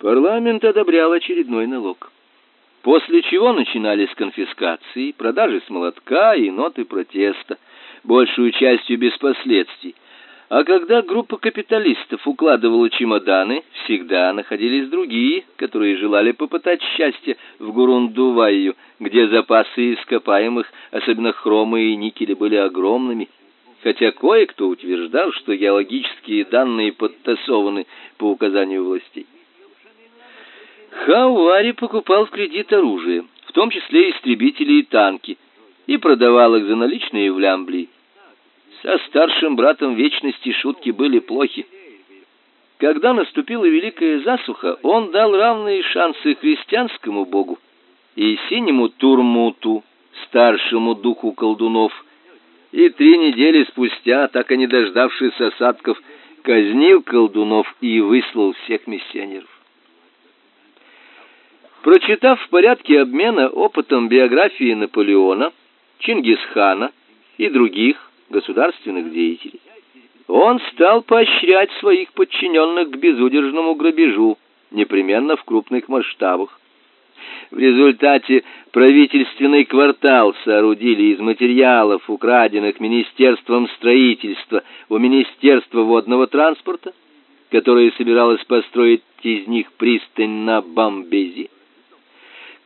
Парламент одобрял очередной налог. После чего начинались конфискации, продажи с молотка и ноты протеста, большую частью без последствий. А когда группа капиталистов укладывала чемоданы, всегда находились другие, которые желали попытать счастье в Гурундуваю, где запасы ископаемых, особенно хрома и никеля, были огромными, хотя кое-кто утверждал, что геологические данные подтасованы по указанию властей. Хауари покупал в кредит оружие, в том числе истребители и танки, и продавал их за наличные в Лямбли. Со старшим братом Вечности шутки были плохи. Когда наступила великая засуха, он дал равные шансы христианскому богу и синему Турмуту, старшему духу колдунов, и три недели спустя, так и не дождавшись осадков, казнил колдунов и выслал всех миссионеров. Прочитав в порядке обмена опытом биографии Наполеона, Чингисхана и других государственных деятелей, он стал поощрять своих подчиненных к безудержному грабежу, непременно в крупных масштабах. В результате правительственный квартал соорудили из материалов, украденных Министерством строительства у Министерства водного транспорта, которое собиралось построить из них пристань на Бамбези.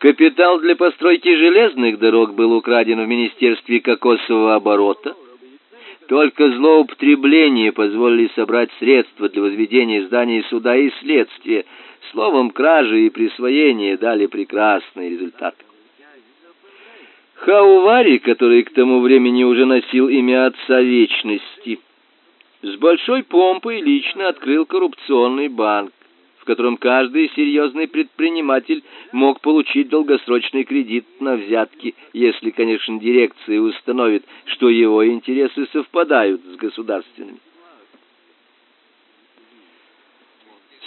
Капитал для постройки железных дорог был украден в Министерстве кокосового оборота. Только злоупотребление позволили собрать средства для возведения зданий суда и следствия. Словом, кражи и присвоение дали прекрасный результат. Хаувари, который к тому времени уже носил имя отца вечности, с большой помпой лично открыл коррупционный банк в котором каждый серьезный предприниматель мог получить долгосрочный кредит на взятки, если, конечно, дирекция установит, что его интересы совпадают с государственными.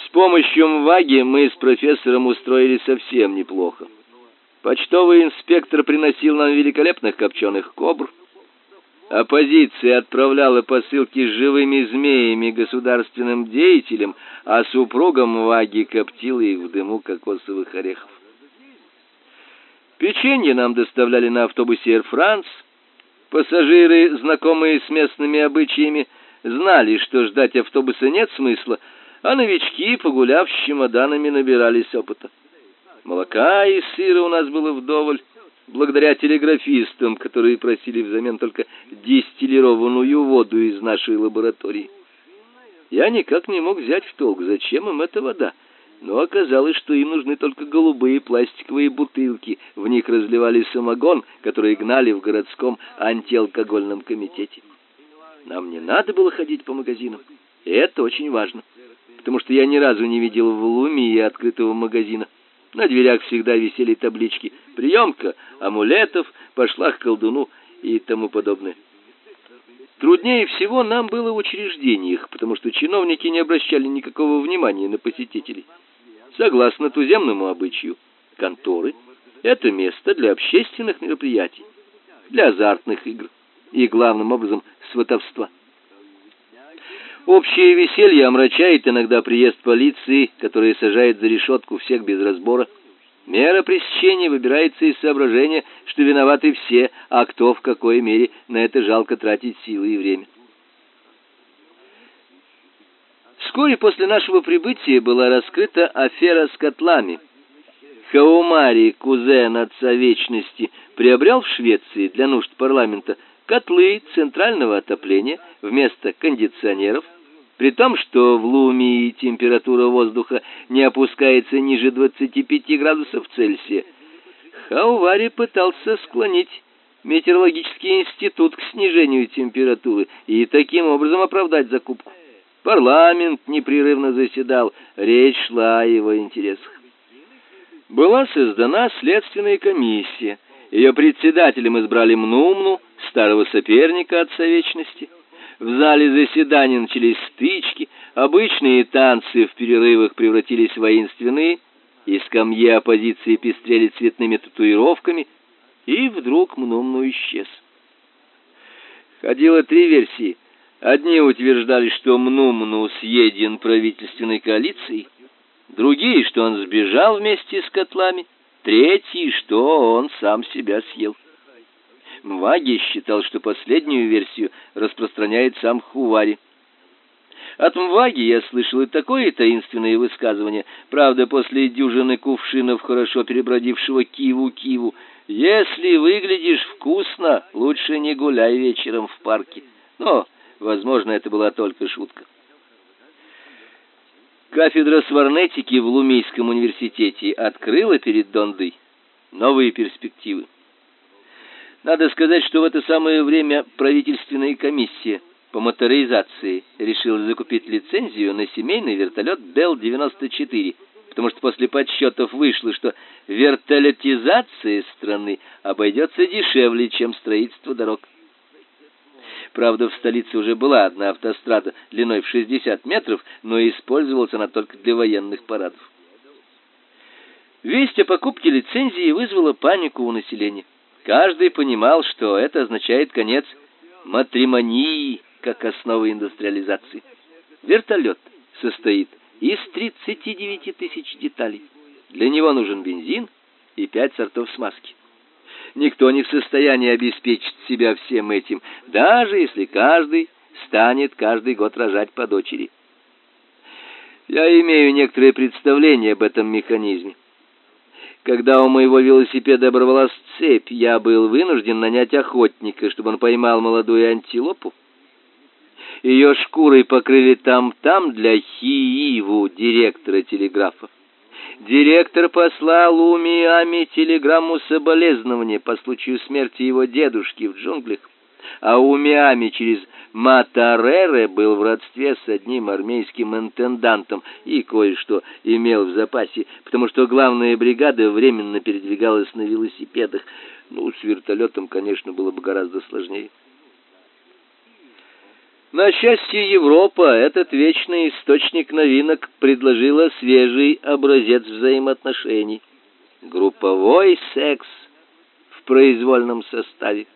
С помощью МВАГи мы с профессором устроили совсем неплохо. Почтовый инспектор приносил нам великолепных копченых кобр, Оппозиция отправляла посылки с живыми змеями государственным деятелям, а супругам Ваги коптила их в дыму кокосовых орехов. Печенье нам доставляли на автобусе Air France. Пассажиры, знакомые с местными обычаями, знали, что ждать автобуса нет смысла, а новички, погуляв с чемоданами, набирались опыта. Молока и сыра у нас было вдоволь благодаря телеграфистам, которые просили взамен только дистиллированную воду из нашей лаборатории. Я никак не мог взять в толк, зачем им эта вода. Но оказалось, что им нужны только голубые пластиковые бутылки. В них разливали самогон, который гнали в городском антиалкогольном комитете. Нам не надо было ходить по магазинам. И это очень важно, потому что я ни разу не видел в Луме открытого магазина. На дверях всегда висели таблички «Приемка амулетов», «Пошла к колдуну» и тому подобное. Труднее всего нам было в учреждениях, потому что чиновники не обращали никакого внимания на посетителей. Согласно туземному обычаю, конторы — это место для общественных мероприятий, для азартных игр и, главным образом, сватовства. Общее веселье омрачает иногда приезд полиции, которая сажает за решетку всех без разбора. Мера пресечения выбирается из соображения, что виноваты все, а кто в какой мере на это жалко тратить силы и время. Вскоре после нашего прибытия была раскрыта афера с котлами. Хаумари, кузен отца вечности, приобрел в Швеции для нужд парламента котлы центрального отопления вместо кондиционеров, при том, что в Лумии температура воздуха не опускается ниже 25 градусов Цельсия, Хаувари пытался склонить метеорологический институт к снижению температуры и таким образом оправдать закупку. Парламент непрерывно заседал, речь шла о его интересах. Была создана следственная комиссия. Ее председателем избрали Мнумну, старого соперника отца вечности. В зале заседаний начались стычки, обычные танцы в перерывах превратились в воинственные, и скамьи оппозиции пестрели цветными татуировками, и вдруг Мнумну исчез. Ходило три версии. Одни утверждали, что Мнумну съеден правительственной коалицией, другие, что он сбежал вместе с котлами, третьи, что он сам себя съел. Мваги считал, что последнюю версию распространяет сам Хувари. От Мваги я слышал и такое таинственное высказывание, правда, после дюжины кувшинов хорошо перебродившего киву-киву. Если выглядишь вкусно, лучше не гуляй вечером в парке. Но, возможно, это была только шутка. Кафедра сварнетики в Лумийском университете открыла перед Дондой новые перспективы. Надо сказать, что в это самое время правительственная комиссия по моторизации решила закупить лицензию на семейный вертолет Бел-94, потому что после подсчетов вышло, что вертолетизация страны обойдется дешевле, чем строительство дорог. Правда, в столице уже была одна автострада длиной в 60 метров, но использовалась она только для военных парадов. Весть о покупке лицензии вызвала панику у населения. Каждый понимал, что это означает конец матримонии как основы индустриализации. Вертолет состоит из 39 тысяч деталей. Для него нужен бензин и пять сортов смазки. Никто не в состоянии обеспечить себя всем этим, даже если каждый станет каждый год рожать по дочери. Я имею некоторое представление об этом механизме. Когда у моего велосипеда оборвалась цепь, я был вынужден нанять охотника, чтобы он поймал молодую антилопу. Ее шкурой покрыли там-там для Хииву, директора телеграфа. Директор послал Умиами телеграмму соболезнования по случаю смерти его дедушки в джунглях, а Умиами через Матарере был в родстве с одним армейским интендантом и кое-что имел в запасе, потому что главная бригада временно передвигалась на велосипедах. Ну, с вертолетом, конечно, было бы гораздо сложнее. На счастье Европа, этот вечный источник новинок предложила свежий образец взаимоотношений. Групповой секс в произвольном составе.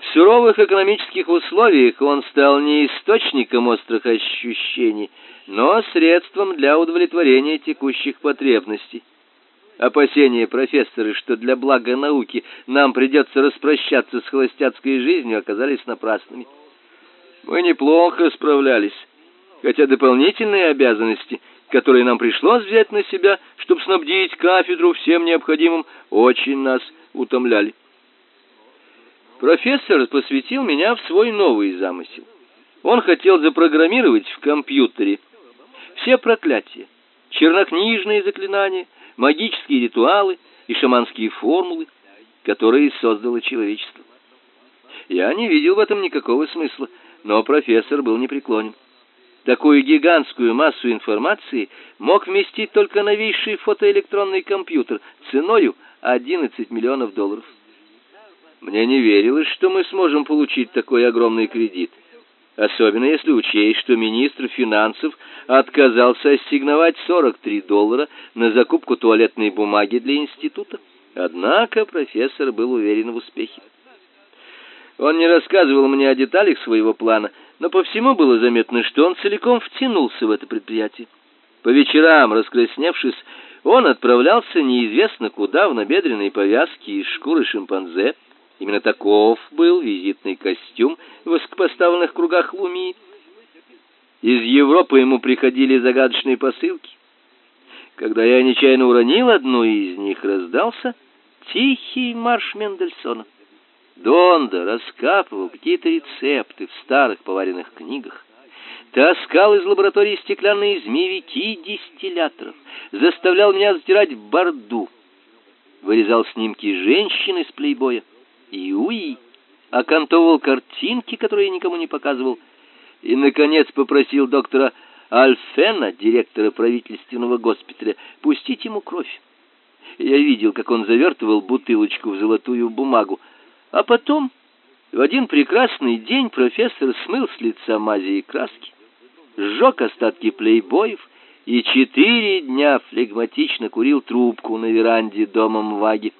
В суровых экономических условиях он стал не источником острых ощущений, но средством для удовлетворения текущих потребностей. Опасения профессора, что для блага науки нам придется распрощаться с холостяцкой жизнью, оказались напрасными. Мы неплохо справлялись, хотя дополнительные обязанности, которые нам пришлось взять на себя, чтобы снабдить кафедру всем необходимым, очень нас утомляли. Профессор посвятил меня в свой новый замысел. Он хотел запрограммировать в компьютере все проклятия, чернокнижные заклинания, магические ритуалы и шаманские формулы, которые создало человечество. Я не видел в этом никакого смысла, но профессор был непреклонен. Такую гигантскую массу информации мог вместить только новейший фотоэлектронный компьютер ценой 11 миллионов долларов. Мне не верилось, что мы сможем получить такой огромный кредит, особенно если учесть, что министр финансов отказался ассигновать 43 доллара на закупку туалетной бумаги для института. Однако профессор был уверен в успехе. Он не рассказывал мне о деталях своего плана, но по всему было заметно, что он целиком втянулся в это предприятие. По вечерам, раскрасневшись, он отправлялся неизвестно куда в набедренной повязке из шкуры шимпанзе. Именно таков был визитный костюм в высокопоставленных кругах Луми. Из Европы ему приходили загадочные посылки. Когда я нечаянно уронил одну из них, раздался тихий марш Мендельсона. Донда раскапывал какие-то рецепты в старых поваренных книгах, таскал из лаборатории стеклянные змеевики дистилляторов, заставлял меня затирать в борду, вырезал снимки женщин из плейбоя и уи, окантовывал картинки, которые я никому не показывал, и, наконец, попросил доктора Альфена, директора правительственного госпиталя, пустить ему кровь. Я видел, как он завертывал бутылочку в золотую бумагу, а потом, в один прекрасный день, профессор смыл с лица мази и краски, сжег остатки плейбоев и четыре дня флегматично курил трубку на веранде дома Мваги.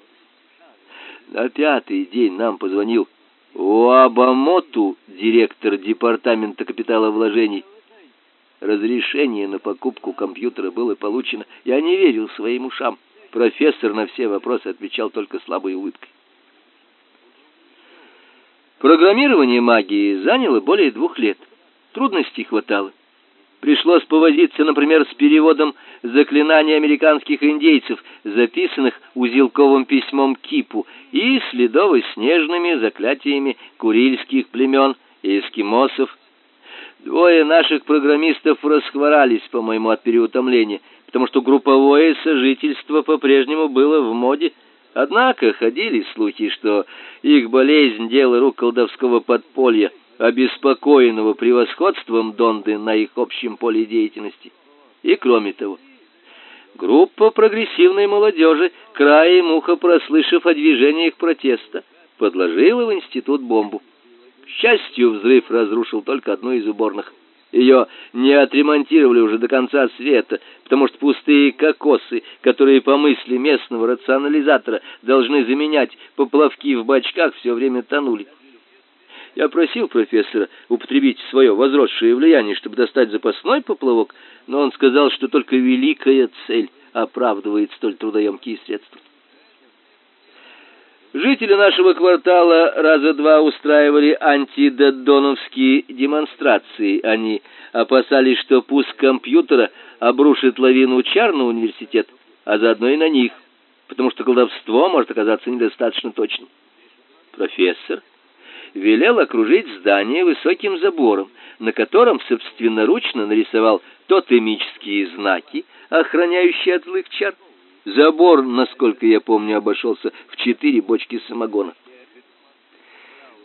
На пятый день нам позвонил Уабамоту, директор департамента капиталовложений. разрешение на покупку компьютера было получено, я не верил своим ушам. Профессор на все вопросы отвечал только слабой улыбкой. Программирование магии заняло более двух лет. Трудностей хватало. Пришлось повозиться, например, с переводом заклинаний американских индейцев, записанных узелковым письмом Кипу, и следово-снежными заклятиями курильских племен и эскимосов. Двое наших программистов расхворались, по-моему, от переутомления, потому что групповое сожительство по-прежнему было в моде. Однако ходили слухи, что их болезнь дело рук колдовского подполья, обеспокоенного превосходством Донды на их общем поле деятельности. И кроме того, группа прогрессивной молодежи, краем уха прослышав о движениях протеста, подложила в институт бомбу. К счастью, взрыв разрушил только одну из уборных. Ее не отремонтировали уже до конца света, потому что пустые кокосы, которые по мысли местного рационализатора должны заменять поплавки в бачках, все время тонули. Я просил профессора употребить свое возросшее влияние, чтобы достать запасной поплавок, но он сказал, что только великая цель оправдывает столь трудоемкие средства. Жители нашего квартала раза два устраивали антидодоновские демонстрации. Они опасались, что пуск компьютера обрушит лавину чар на университет, а заодно и на них, потому что колдовство может оказаться недостаточно точным. Профессор велел окружить здание высоким забором, на котором собственноручно нарисовал тотемические знаки, охраняющие от злых чар. Забор, насколько я помню, обошелся в четыре бочки самогона.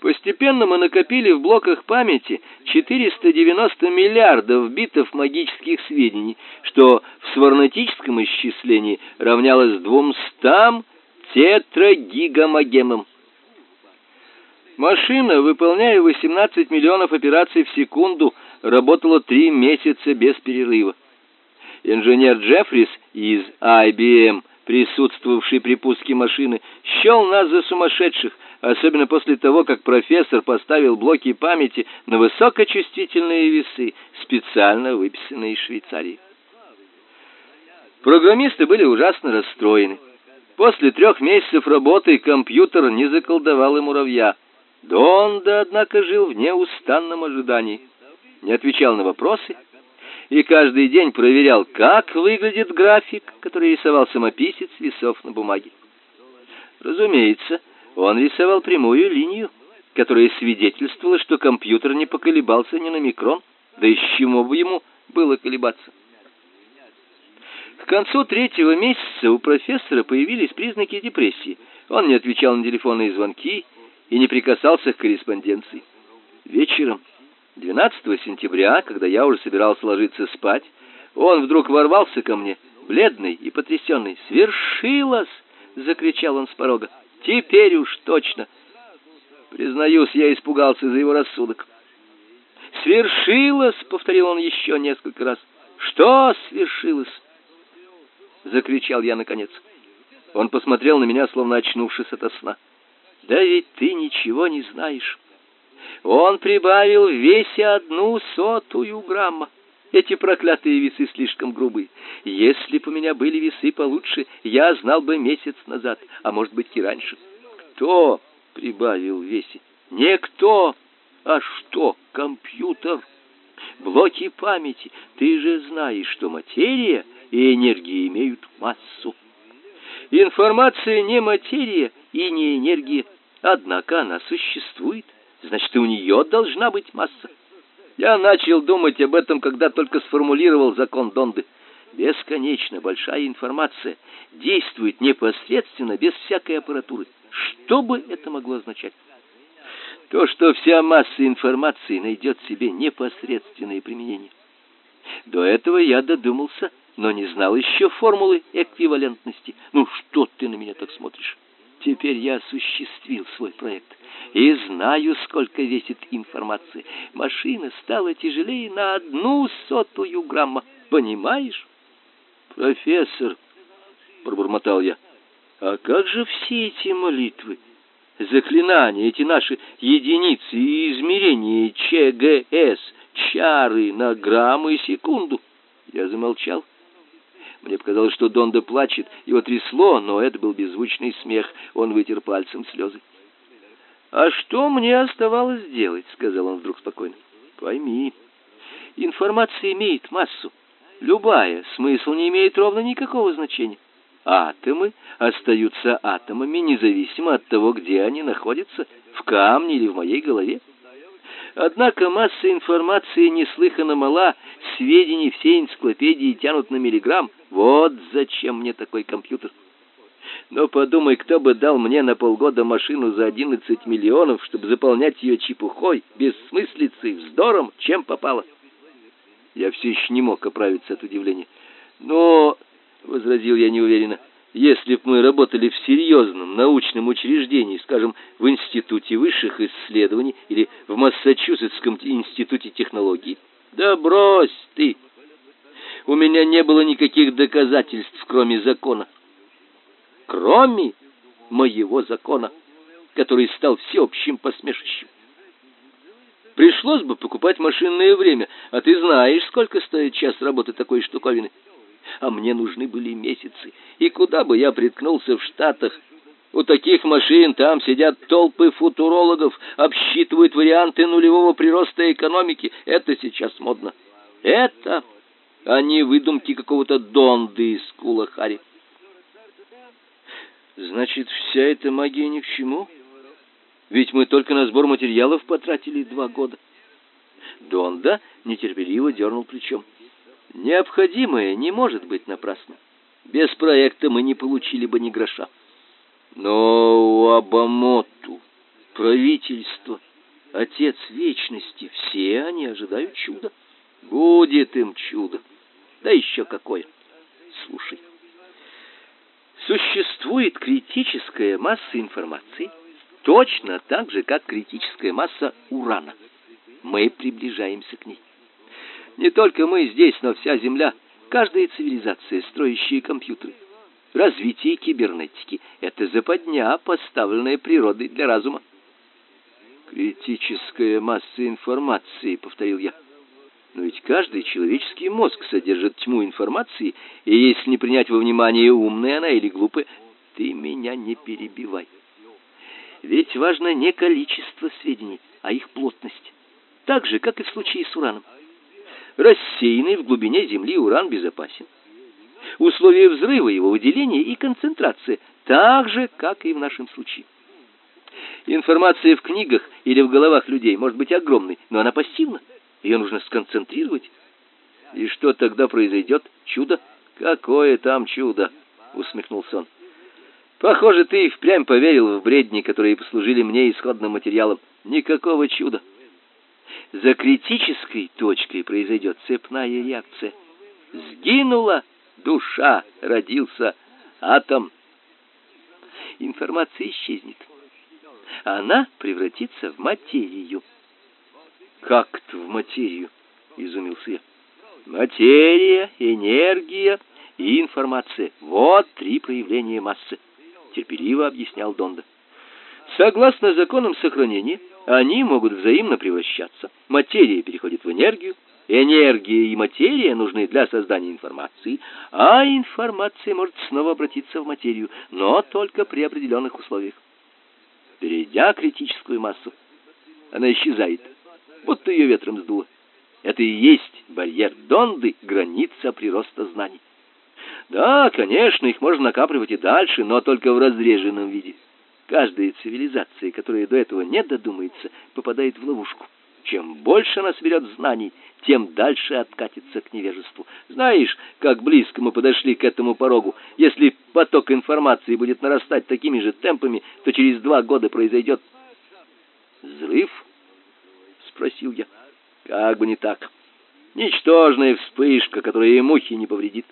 Постепенно мы накопили в блоках памяти 490 миллиардов битов магических сведений, что в сварнатическом исчислении равнялось 200 тетрагигамагемам. Машина, выполняя 18 миллионов операций в секунду, работала три месяца без перерыва. Инженер Джеффрис из IBM, присутствовавший при пуске машины, счел нас за сумасшедших, особенно после того, как профессор поставил блоки памяти на высокочувствительные весы, специально выписанные из Швейцарии. Программисты были ужасно расстроены. После трех месяцев работы компьютер не заколдовал и муравья. Донда, однако, жил в неустанном ожидании, не отвечал на вопросы и каждый день проверял, как выглядит график, который рисовал самописец весов на бумаге. Разумеется, он рисовал прямую линию, которая свидетельствовала, что компьютер не поколебался ни на микрон, да и с чему бы ему было колебаться. К концу третьего месяца у профессора появились признаки депрессии. Он не отвечал на телефонные звонки, и не прикасался к корреспонденции. Вечером 12 сентября, когда я уже собирался ложиться спать, он вдруг ворвался ко мне, бледный и потрясенный. «Свершилось!» — закричал он с порога. «Теперь уж точно!» Признаюсь, я испугался за его рассудок. «Свершилось!» — повторил он еще несколько раз. «Что свершилось?» — закричал я наконец. Он посмотрел на меня, словно очнувшись ото сна. Да ведь ты ничего не знаешь. Он прибавил в весе одну сотую грамма. Эти проклятые весы слишком грубые. Если бы у меня были весы получше, я знал бы месяц назад, а может быть и раньше. Кто прибавил в весе? Не а что? Компьютер. Блоки памяти. Ты же знаешь, что материя и энергия имеют массу. Информация не материя и не энергия. Однако она существует, значит, и у нее должна быть масса. Я начал думать об этом, когда только сформулировал закон Донды. Бесконечно большая информация действует непосредственно, без всякой аппаратуры. Что бы это могло означать? То, что вся масса информации найдет себе непосредственное применение. До этого я додумался, но не знал еще формулы эквивалентности. Ну что ты на меня так смотришь? Теперь я осуществил свой проект и знаю, сколько весит информация. Машина стала тяжелее на одну сотую грамма. Понимаешь? Профессор, пробормотал я. А как же все эти молитвы, заклинания, эти наши единицы и измерения ЧГС, чары на граммы и секунду. Я замолчал. Мне показалось, что Донда плачет, его трясло, но это был беззвучный смех. Он вытер пальцем слезы. «А что мне оставалось делать?» — сказал он вдруг спокойно. «Пойми, информация имеет массу. Любая, смысл не имеет ровно никакого значения. Атомы остаются атомами, независимо от того, где они находятся, в камне или в моей голове. Однако масса информации неслыханно мала, сведений все энциклопедии тянут на миллиграмм. Вот зачем мне такой компьютер. Но подумай, кто бы дал мне на полгода машину за 11 миллионов, чтобы заполнять ее чепухой, бессмыслицей, вздором, чем попало. Я все еще не мог оправиться от удивления. Но, — возразил я неуверенно, — если б мы работали в серьезном научном учреждении, скажем, в Институте высших исследований или в Массачусетском институте технологий, да брось ты! У меня не было никаких доказательств, кроме закона. Кроме моего закона, который стал всеобщим посмешищем. Пришлось бы покупать машинное время, а ты знаешь, сколько стоит час работы такой штуковины. А мне нужны были месяцы. И куда бы я приткнулся в Штатах? У таких машин там сидят толпы футурологов, обсчитывают варианты нулевого прироста экономики. Это сейчас модно. Это, а не выдумки какого-то Донды из Кулахари. Значит, вся эта магия ни к чему? Ведь мы только на сбор материалов потратили два года. Донда нетерпеливо дернул плечом. Необходимое не может быть напрасно. Без проекта мы не получили бы ни гроша. Но у Абамоту, правительство, отец вечности, все они ожидают чуда. Будет им чудо. Да еще какое. Слушай. Существует критическая масса информации, точно так же, как критическая масса урана. Мы приближаемся к ней. Не только мы здесь, но вся Земля, каждая цивилизация, строящая компьютеры. Развитие кибернетики — это западня, поставленная природой для разума. «Критическая масса информации», — повторил я. Но ведь каждый человеческий мозг содержит тьму информации, и если не принять во внимание, умная она или глупая, ты меня не перебивай. Ведь важно не количество сведений, а их плотность. Так же, как и в случае с ураном. Рассеянный в глубине Земли уран безопасен. Условия взрыва его выделения и концентрация, так же, как и в нашем случае. Информация в книгах или в головах людей может быть огромной, но она пассивна. Ее нужно сконцентрировать. И что тогда произойдет? Чудо? Какое там чудо? Усмехнулся он. Похоже, ты и впрямь поверил в бредни, которые послужили мне исходным материалом. Никакого чуда. За критической точкой произойдет цепная реакция. Сгинула душа, родился атом. Информация исчезнет. Она превратится в материю. Как-то в материю, изумился я. Материя, энергия и информация вот три проявления массы, терпеливо объяснял Донда. Согласно законам сохранения, они могут взаимно превращаться. Материя переходит в энергию, энергия и материя нужны для создания информации, а информация может снова обратиться в материю, но только при определенных условиях. Перейдя критическую массу, она исчезает будто ее ветром сдуло. Это и есть барьер Донды, граница прироста знаний. Да, конечно, их можно накапливать и дальше, но только в разреженном виде. Каждая цивилизация, которая до этого не додумается, попадает в ловушку. Чем больше она соберет знаний, тем дальше откатится к невежеству. Знаешь, как близко мы подошли к этому порогу. Если поток информации будет нарастать такими же темпами, то через два года произойдет взрыв спросил я. Как бы не так. Ничтожная вспышка, которая и мухи не повредит.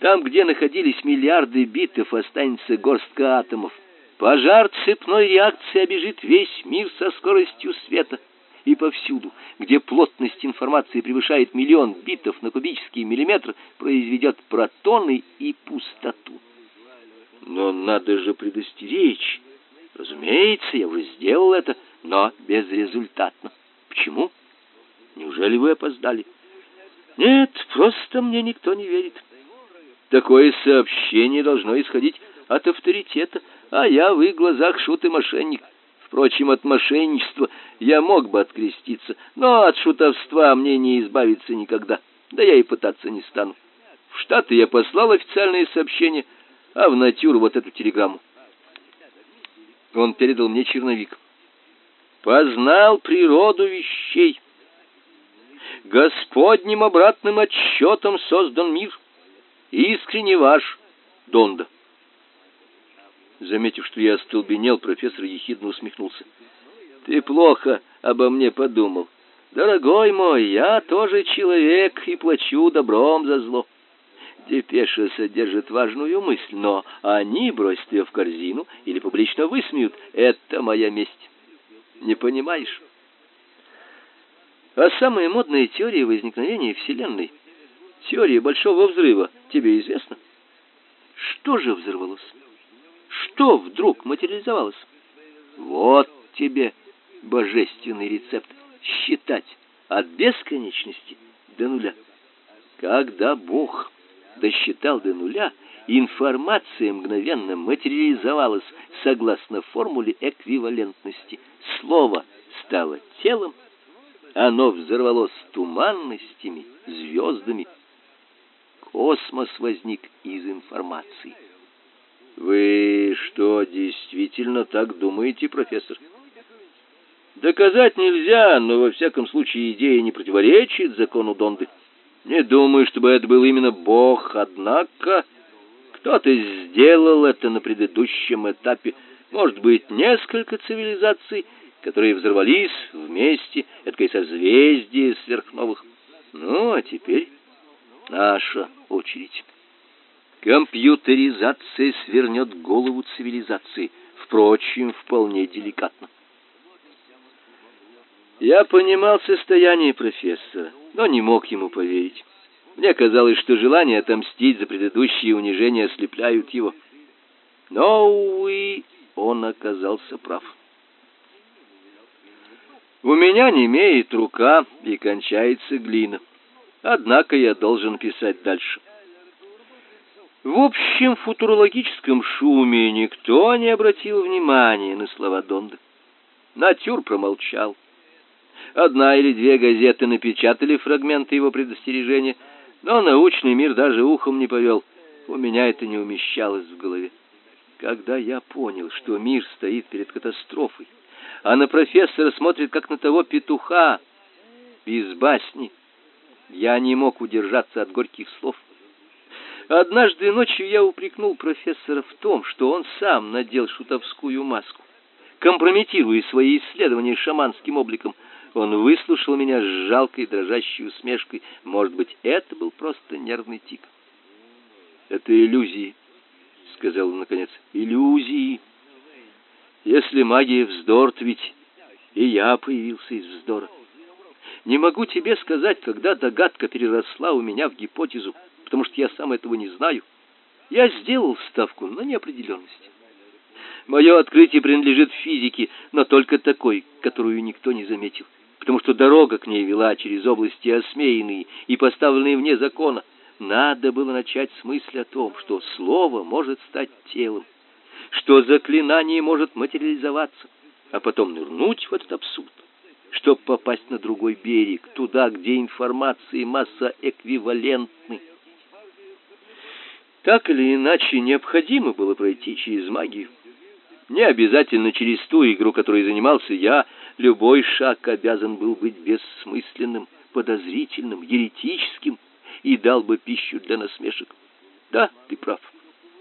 Там, где находились миллиарды битов, останется горстка атомов. Пожар цепной реакции обежит весь мир со скоростью света. И повсюду, где плотность информации превышает миллион битов на кубический миллиметр, произведет протоны и пустоту. Но надо же предостеречь. Разумеется, я уже сделал это но безрезультатно. Почему? Неужели вы опоздали? Нет, просто мне никто не верит. Такое сообщение должно исходить от авторитета, а я в их глазах шут и мошенник. Впрочем, от мошенничества я мог бы откреститься, но от шутовства мне не избавиться никогда. Да я и пытаться не стану. В Штаты я послал официальное сообщение, а в натюр вот эту телеграмму. Он передал мне черновик. Познал природу вещей. Господним обратным отсчетом создан мир. Искренне ваш Донда. Заметив, что я остолбенел, профессор ехидно усмехнулся. Ты плохо обо мне подумал. Дорогой мой, я тоже человек и плачу добром за зло. Депеша содержит важную мысль, но они бросят ее в корзину или публично высмеют. Это моя месть. Не понимаешь? А самая модная теория возникновения Вселенной, теория Большого Взрыва, тебе известна? Что же взорвалось? Что вдруг материализовалось? Вот тебе божественный рецепт. Считать от бесконечности до нуля. Когда Бог досчитал до нуля, информация мгновенно материализовалась согласно формуле эквивалентности. Слово стало телом, оно взорвалось туманностями, звездами. Космос возник из информации. Вы что, действительно так думаете, профессор? Доказать нельзя, но во всяком случае идея не противоречит закону Донды. Не думаю, чтобы это был именно Бог, однако кто-то сделал это на предыдущем этапе. Может быть, несколько цивилизаций, которые взорвались вместе, это созвездие сверхновых. Ну, а теперь наша очередь. Компьютеризация свернет голову цивилизации, впрочем, вполне деликатно. Я понимал состояние профессора, но не мог ему поверить. Мне казалось, что желание отомстить за предыдущие унижения ослепляют его. Но, увы, он оказался прав. У меня не имеет рука и кончается глина. Однако я должен писать дальше. В общем футурологическом шуме никто не обратил внимания на слова Донда. Натюр промолчал. Одна или две газеты напечатали фрагменты его предостережения, но научный мир даже ухом не повел. У меня это не умещалось в голове. Когда я понял, что мир стоит перед катастрофой, а на профессора смотрит как на того петуха из басни, я не мог удержаться от горьких слов. Однажды ночью я упрекнул профессора в том, что он сам надел шутовскую маску, компрометируя свои исследования шаманским обликом. Он выслушал меня с жалкой дрожащей усмешкой. Может быть, это был просто нервный тик. Это иллюзии, сказал он наконец. Иллюзии. Если магия вздор, то ведь и я появился из вздора. Не могу тебе сказать, когда догадка переросла у меня в гипотезу потому что я сам этого не знаю. Я сделал ставку на неопределенность. Мое открытие принадлежит физике, но только такой, которую никто не заметил, потому что дорога к ней вела через области осмеянные и поставленные вне закона. Надо было начать с мысли о том, что слово может стать телом, что заклинание может материализоваться, а потом нырнуть в этот абсурд, чтобы попасть на другой берег, туда, где информация и масса эквивалентны. Так или иначе, необходимо было пройти через магию. Не обязательно через ту игру, которой занимался я, любой шаг обязан был быть бессмысленным, подозрительным, еретическим и дал бы пищу для насмешек. Да, ты прав.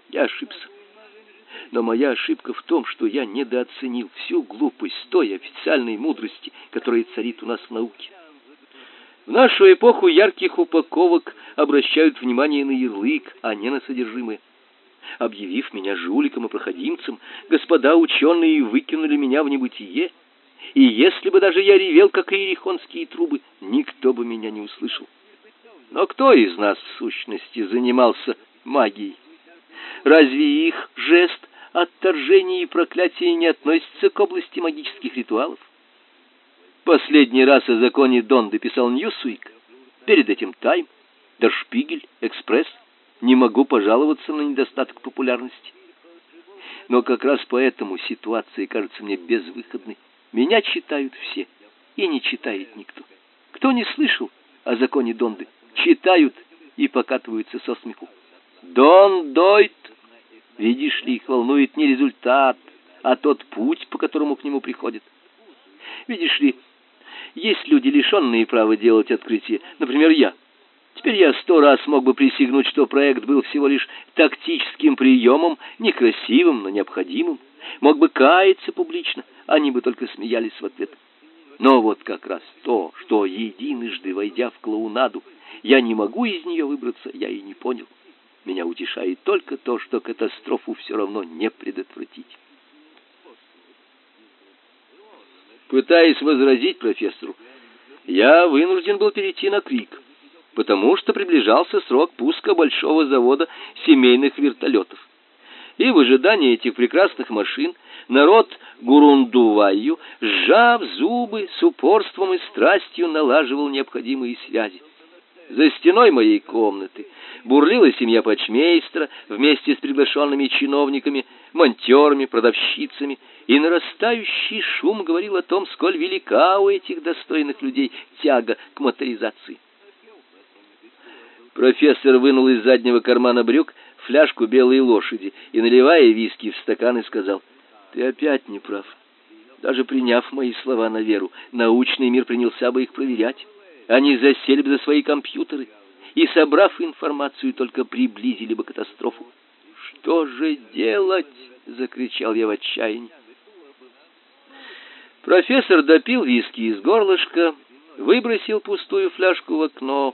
Я ошибся. Но моя ошибка в том, что я недооценил всю глупость той официальной мудрости, которая царит у нас в науке. В нашу эпоху ярких упаковок обращают внимание на ярлык, а не на содержимое. Объявив меня жуликом и проходимцем, господа ученые выкинули меня в небытие, и если бы даже я ревел, как иерихонские трубы, никто бы меня не услышал. Но кто из нас в сущности занимался магией? Разве их жест отторжения и проклятия не относится к области магических ритуалов? Последний раз о законе Донды писал Ньюсуик, перед этим Тайм, Der Экспресс. Не могу пожаловаться на недостаток популярности. Но как раз поэтому ситуация кажется мне безвыходной. Меня читают все, и не читает никто. Кто не слышал о законе Донды, читают и покатываются со смеху. Дон Дойт, видишь ли, их волнует не результат, а тот путь, по которому к нему приходит. Видишь ли, есть люди, лишенные права делать открытия, например, я. Теперь я сто раз мог бы присягнуть, что проект был всего лишь тактическим приемом, некрасивым, но необходимым. Мог бы каяться публично, они бы только смеялись в ответ. Но вот как раз то, что единожды войдя в клоунаду, я не могу из нее выбраться, я и не понял. Меня утешает только то, что катастрофу все равно не предотвратить. Пытаясь возразить профессору, я вынужден был перейти на крик потому что приближался срок пуска большого завода семейных вертолетов. И в ожидании этих прекрасных машин народ Гурундуваю, сжав зубы, с упорством и страстью налаживал необходимые связи. За стеной моей комнаты бурлила семья почмейстера вместе с приглашенными чиновниками, монтерами, продавщицами, и нарастающий шум говорил о том, сколь велика у этих достойных людей тяга к моторизации. Профессор вынул из заднего кармана брюк фляжку белой лошади и, наливая виски в стакан, сказал, «Ты опять не прав. Даже приняв мои слова на веру, научный мир принялся бы их проверять. Они засели бы за свои компьютеры и, собрав информацию, только приблизили бы катастрофу. «Что же делать?» — закричал я в отчаянии. Профессор допил виски из горлышка, выбросил пустую фляжку в окно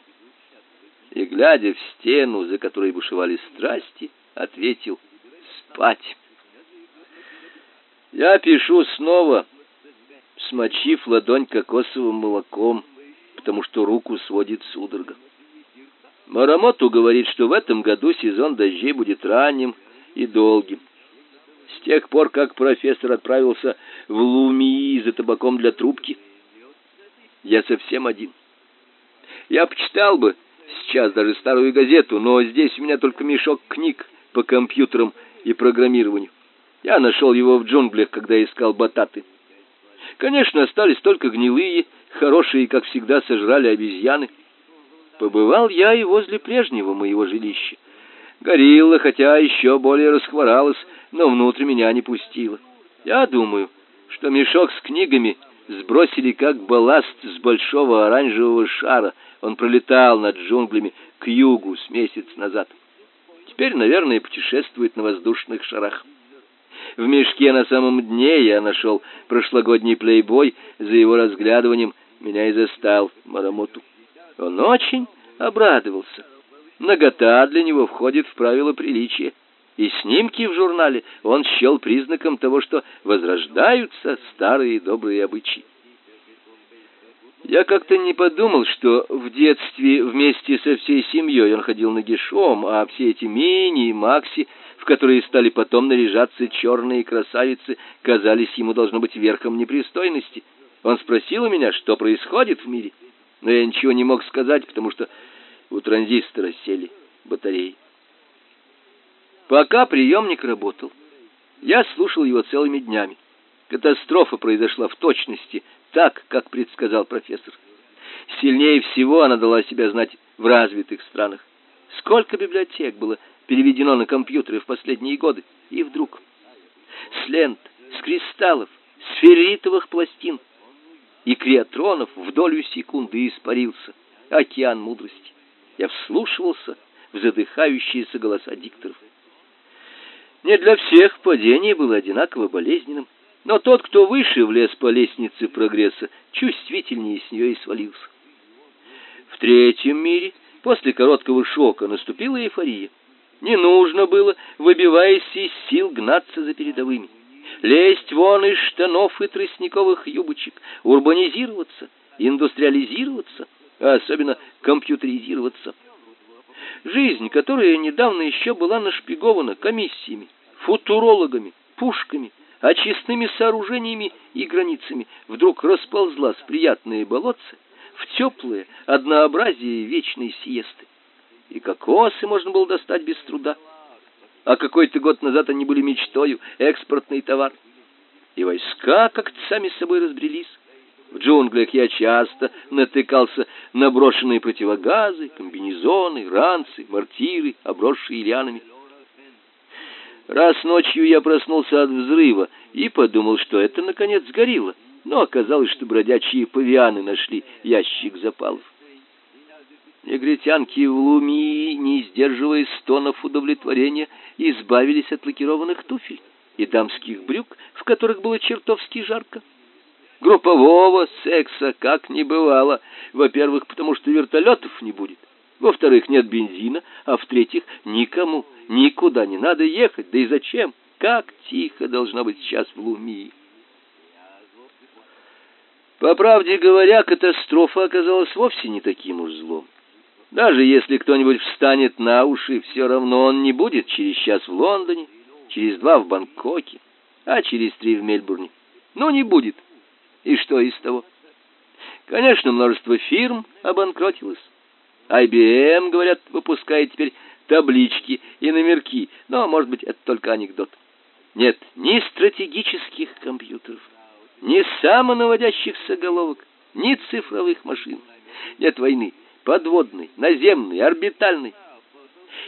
и, глядя в стену, за которой бушевали страсти, ответил «Спать». Я пишу снова, смочив ладонь кокосовым молоком, потому что руку сводит судорога. Марамоту говорит, что в этом году сезон дождей будет ранним и долгим. С тех пор, как профессор отправился в Лумии за табаком для трубки, я совсем один. Я почитал бы сейчас даже старую газету, но здесь у меня только мешок книг по компьютерам и программированию. Я нашел его в джунглях, когда искал бататы. Конечно, остались только гнилые, хорошие, как всегда, сожрали обезьяны. Побывал я и возле прежнего моего жилища. Горилла, хотя еще более расхворалась, но внутрь меня не пустила. Я думаю, что мешок с книгами сбросили как балласт с большого оранжевого шара, он пролетал над джунглями к югу с месяц назад. Теперь, наверное, путешествует на воздушных шарах. В мешке на самом дне я нашел прошлогодний плейбой, за его разглядыванием меня и застал Марамоту. Он очень обрадовался. Нагота для него входит в правила приличия, и снимки в журнале он счел признаком того, что возрождаются старые добрые обычаи. Я как-то не подумал, что в детстве вместе со всей семьей он ходил нагишом, а все эти мини и макси, в которые стали потом наряжаться черные красавицы, казались ему должно быть верхом непристойности. Он спросил у меня, что происходит в мире, но я ничего не мог сказать, потому что у транзистора сели батареи. Пока приемник работал, я слушал его целыми днями. Катастрофа произошла в точности так, как предсказал профессор. Сильнее всего она дала себя знать в развитых странах. Сколько библиотек было переведено на компьютеры в последние годы, и вдруг с лент, с кристаллов, с ферритовых пластин и креатронов в долю секунды испарился океан мудрости. Я вслушивался в задыхающиеся голоса дикторов. Не для всех падение было одинаково болезненным. Но тот, кто выше влез по лестнице прогресса, чувствительнее с нее и свалился. В третьем мире после короткого шока наступила эйфория. Не нужно было, выбиваясь из сил, гнаться за передовыми. Лезть вон из штанов и тростниковых юбочек, урбанизироваться, индустриализироваться, а особенно компьютеризироваться. Жизнь, которая недавно еще была нашпигована комиссиями, футурологами, пушками, очистными сооружениями и границами, вдруг расползлась приятные болотце в теплое однообразие вечной сиесты. И кокосы можно было достать без труда. А какой-то год назад они были мечтою, экспортный товар. И войска как-то сами собой разбрелись. В джунглях я часто натыкался на брошенные противогазы, комбинезоны, ранцы, мортиры, обросшие лианами. Раз ночью я проснулся от взрыва и подумал, что это наконец сгорело, но оказалось, что бродячие павианы нашли ящик запалов. Негритянки в Лумии, не сдерживая стонов удовлетворения, избавились от лакированных туфель и дамских брюк, в которых было чертовски жарко. Группового секса как не бывало. Во-первых, потому что вертолетов не будет. Во-вторых, нет бензина, а в-третьих, никому никуда не надо ехать. Да и зачем? Как тихо должно быть сейчас в Лумии. По правде говоря, катастрофа оказалась вовсе не таким уж злом. Даже если кто-нибудь встанет на уши, все равно он не будет через час в Лондоне, через два в Бангкоке, а через три в Мельбурне. Ну, не будет. И что из того? Конечно, множество фирм обанкротилось. IBM, говорят, выпускает теперь таблички и номерки, но, может быть, это только анекдот. Нет ни стратегических компьютеров, ни самонаводящихся головок, ни цифровых машин. Нет войны, подводной, наземной, орбитальной.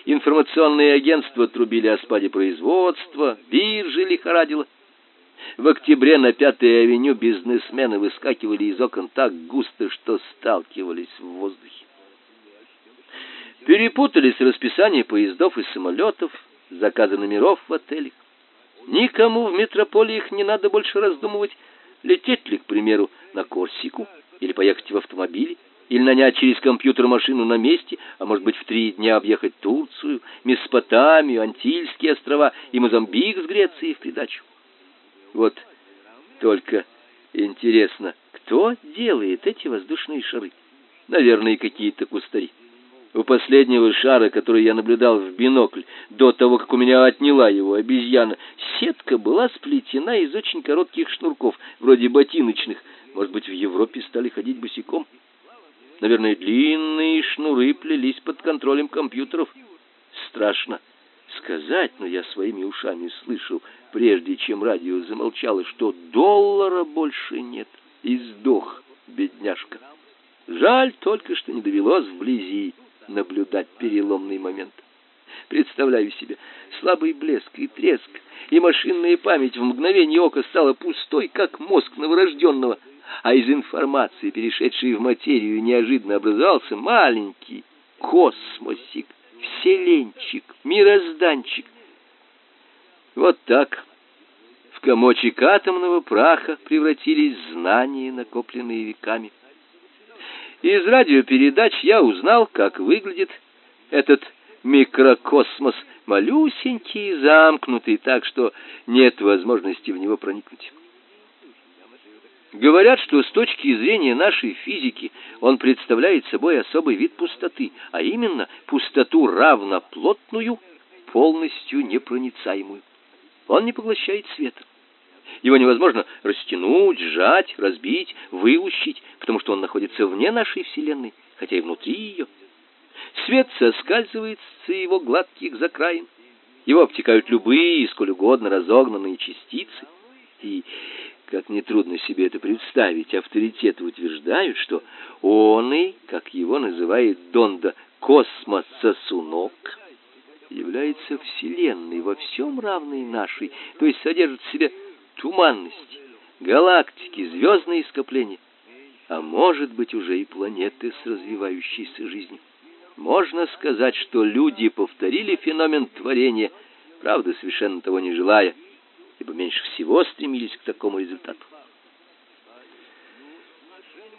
Информационные агентства трубили о спаде производства, биржи лихорадило. В октябре на Пятой авеню бизнесмены выскакивали из окон так густо, что сталкивались в воздухе. Перепутались расписания поездов и самолетов, заказы номеров в отелях. Никому в метрополиях не надо больше раздумывать, лететь ли, к примеру, на Корсику или поехать в автомобиле, или нанять через компьютер машину на месте, а может быть в три дня объехать Турцию, Месопотамию, Антильские острова и Мозамбик с Грецией в придачу. Вот только интересно, кто делает эти воздушные шары? Наверное, какие-то кустари. У последнего шара, который я наблюдал в бинокль, до того, как у меня отняла его обезьяна, сетка была сплетена из очень коротких шнурков, вроде ботиночных. Может быть, в Европе стали ходить босиком? Наверное, длинные шнуры плелись под контролем компьютеров. Страшно сказать, но я своими ушами слышал, прежде чем радио замолчало, что доллара больше нет. И сдох, бедняжка. Жаль только, что не довелось вблизи наблюдать переломный момент. Представляю себе слабый блеск и треск, и машинная память в мгновение ока стала пустой, как мозг новорожденного, а из информации, перешедшей в материю, неожиданно образовался маленький космосик, вселенчик, мирозданчик. Вот так в комочек атомного праха превратились знания, накопленные веками. Из радиопередач я узнал, как выглядит этот микрокосмос, малюсенький, замкнутый, так что нет возможности в него проникнуть. Говорят, что с точки зрения нашей физики он представляет собой особый вид пустоты, а именно пустоту равноплотную, полностью непроницаемую. Он не поглощает света. Его невозможно растянуть, сжать, разбить, вылущить, потому что он находится вне нашей Вселенной, хотя и внутри ее. Свет соскальзывает с его гладких закраин. Его обтекают любые, сколь угодно разогнанные частицы. И как нетрудно себе это представить, авторитеты утверждают, что он и, как его называет Донда, космос-сосунок, является Вселенной во всем равной нашей, то есть содержит в себе туманности, галактики, звездные скопления, а может быть уже и планеты с развивающейся жизнью. Можно сказать, что люди повторили феномен творения, правда, совершенно того не желая, ибо меньше всего стремились к такому результату.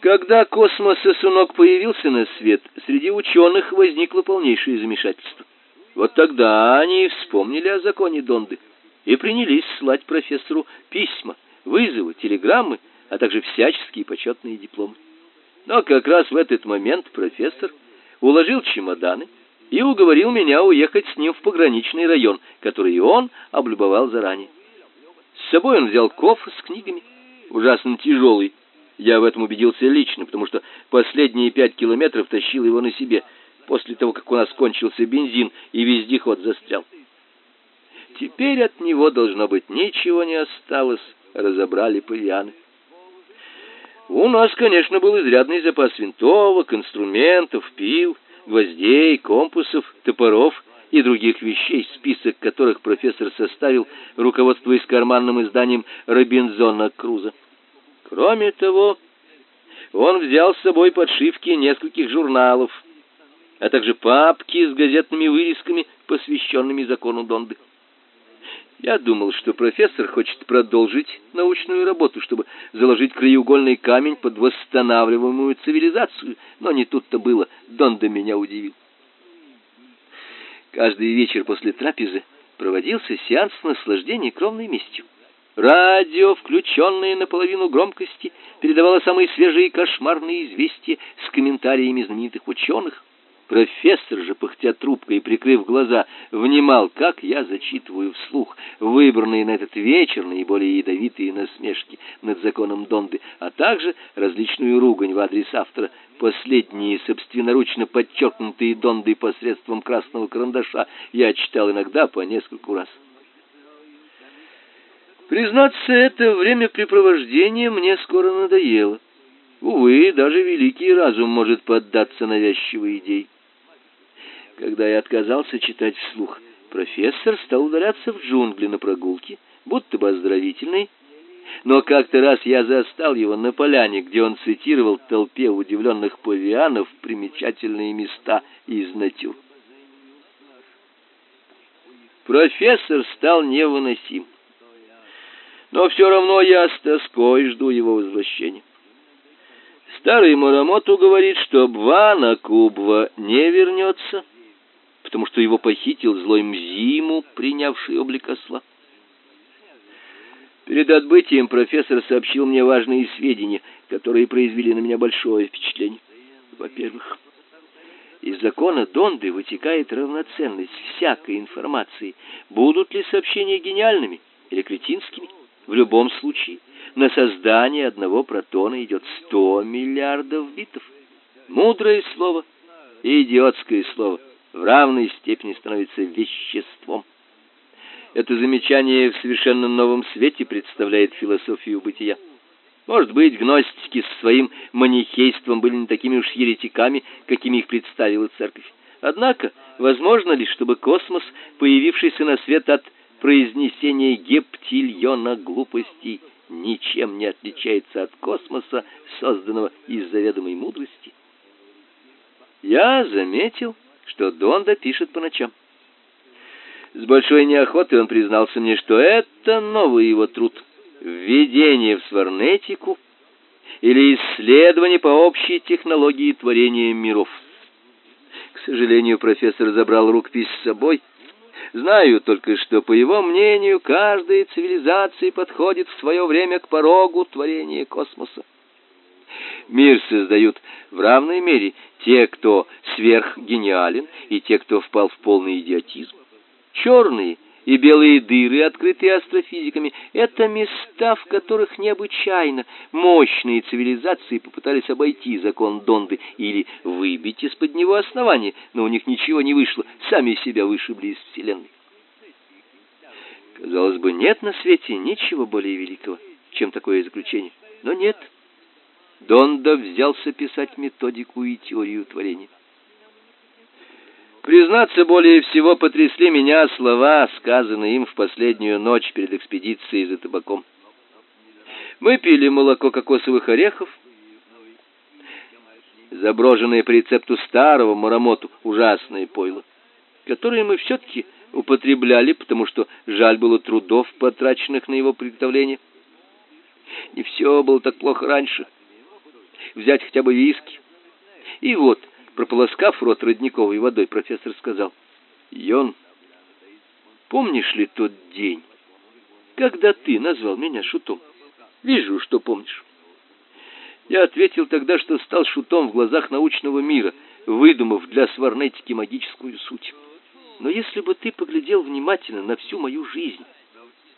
Когда космос-сосунок появился на свет, среди ученых возникло полнейшее замешательство. Вот тогда они вспомнили о законе Донды и принялись слать профессору письма, вызовы, телеграммы, а также всяческие почетные дипломы. Но как раз в этот момент профессор уложил чемоданы и уговорил меня уехать с ним в пограничный район, который он облюбовал заранее. С собой он взял кофр с книгами, ужасно тяжелый. Я в этом убедился лично, потому что последние пять километров тащил его на себе, после того, как у нас кончился бензин и вездеход застрял. Теперь от него, должно быть, ничего не осталось, разобрали павианы. У нас, конечно, был изрядный запас винтовок, инструментов, пил, гвоздей, компасов, топоров и других вещей, список которых профессор составил, руководствуясь карманным изданием Робинзона Круза. Кроме того, он взял с собой подшивки нескольких журналов, а также папки с газетными вырезками, посвященными закону Донды. Я думал, что профессор хочет продолжить научную работу, чтобы заложить краеугольный камень под восстанавливаемую цивилизацию, но не тут-то было. Донда меня удивил. Каждый вечер после трапезы проводился сеанс наслаждения кровной местью. Радио, включенное на половину громкости, передавало самые свежие кошмарные известия с комментариями знаменитых ученых. Профессор же, пыхтя трубкой и прикрыв глаза, внимал, как я зачитываю вслух выбранные на этот вечер наиболее ядовитые насмешки над законом Донды, а также различную ругань в адрес автора, последние собственноручно подчеркнутые Дондой посредством красного карандаша, я читал иногда по нескольку раз. Признаться, это времяпрепровождение мне скоро надоело. Увы, даже великий разум может поддаться навязчивой идее. Когда я отказался читать вслух, профессор стал удаляться в джунгли на прогулке, будто бы оздоровительной. Но как-то раз я застал его на поляне, где он цитировал толпе удивленных павианов примечательные места из натюр. Профессор стал невыносим. Но все равно я с тоской жду его возвращения. Старый Марамоту говорит, что Бвана Кубва не вернется потому что его похитил злой Мзиму, принявший облик осла. Перед отбытием профессор сообщил мне важные сведения, которые произвели на меня большое впечатление. Во-первых, из закона Донды вытекает равноценность всякой информации. Будут ли сообщения гениальными или кретинскими? В любом случае, на создание одного протона идет сто миллиардов битов. Мудрое слово и идиотское слово в равной степени становится веществом. Это замечание в совершенно новом свете представляет философию бытия. Может быть, гностики с своим манихейством были не такими уж еретиками, какими их представила церковь. Однако, возможно ли, чтобы космос, появившийся на свет от произнесения гептильона глупостей, ничем не отличается от космоса, созданного из заведомой мудрости? Я заметил, что Донда пишет по ночам. С большой неохотой он признался мне, что это новый его труд введение в сварнетику или исследование по общей технологии творения миров. К сожалению, профессор забрал рукопись с собой. Знаю только, что, по его мнению, каждая цивилизация подходит в свое время к порогу творения космоса. Мир создают в равной мере те, кто сверхгениален, и те, кто впал в полный идиотизм. Черные и белые дыры, открытые астрофизиками, это места, в которых необычайно мощные цивилизации попытались обойти закон Донды или выбить из-под него основание, но у них ничего не вышло, сами себя вышибли из Вселенной. Казалось бы, нет на свете ничего более великого, чем такое заключение. Но нет. Донда взялся писать методику и теорию творения. Признаться, более всего потрясли меня слова, сказанные им в последнюю ночь перед экспедицией за табаком. Мы пили молоко кокосовых орехов, заброженное по рецепту старого Мурамоту, ужасное пойло, которое мы все-таки употребляли, потому что жаль было трудов, потраченных на его приготовление. Не все было так плохо раньше взять хотя бы виски. И вот, прополоскав рот родниковой водой, профессор сказал: "Йон, помнишь ли тот день, когда ты назвал меня шутом? Вижу, что помнишь". Я ответил тогда, что стал шутом в глазах научного мира, выдумав для сварнетики магическую суть. Но если бы ты поглядел внимательно на всю мою жизнь,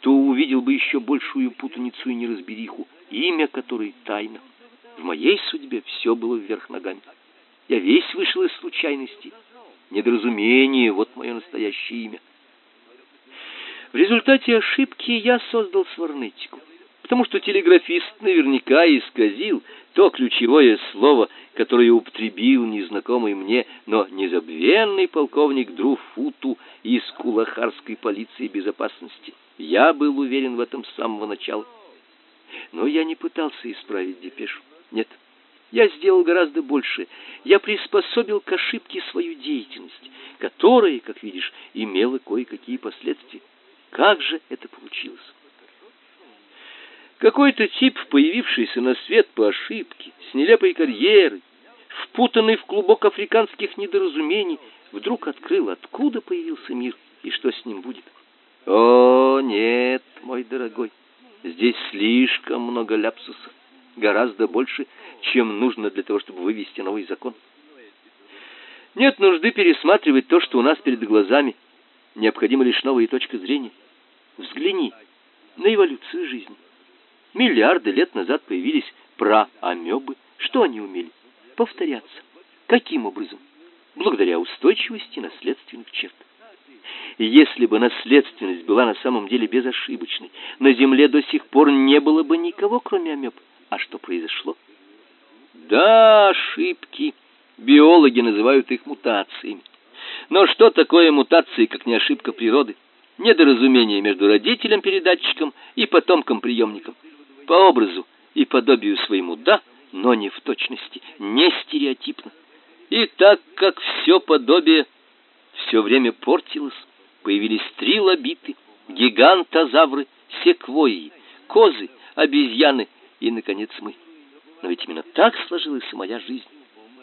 то увидел бы еще большую путаницу и неразбериху, имя которой тайна. В моей судьбе все было вверх ногами. Я весь вышел из случайности. Недоразумение — вот мое настоящее имя. В результате ошибки я создал сварнетику, потому что телеграфист наверняка исказил то ключевое слово, которое употребил незнакомый мне, но незабвенный полковник Друфуту из Кулахарской полиции безопасности. Я был уверен в этом с самого начала. Но я не пытался исправить депешу. Нет. Я сделал гораздо больше. Я приспособил к ошибке свою деятельность, которая, как видишь, имела кое-какие последствия. Как же это получилось? Какой-то тип, появившийся на свет по ошибке, с нелепой карьерой, впутанный в клубок африканских недоразумений, вдруг открыл, откуда появился мир и что с ним будет. О, нет, мой дорогой, здесь слишком много ляпсусов, гораздо больше, чем нужно для того, чтобы вывести новый закон. Нет нужды пересматривать то, что у нас перед глазами. Необходима лишь новая точка зрения. Взгляни на эволюцию жизни. Миллиарды лет назад появились проамебы. Что они умели? Повторяться. Каким образом? Благодаря устойчивости наследственных черт. Если бы наследственность была на самом деле безошибочной, на Земле до сих пор не было бы никого, кроме амеб. А что произошло? Да, ошибки. Биологи называют их мутациями. Но что такое мутации, как не ошибка природы? Недоразумение между родителем-передатчиком и потомком-приемником по образу и подобию своему, да, но не в точности, не стереотипно. И так как все подобие все время портилось, появились три лобиты, гигантозавры, секвойи, козы, обезьяны и, наконец, мы. Но ведь именно так сложилась и моя жизнь.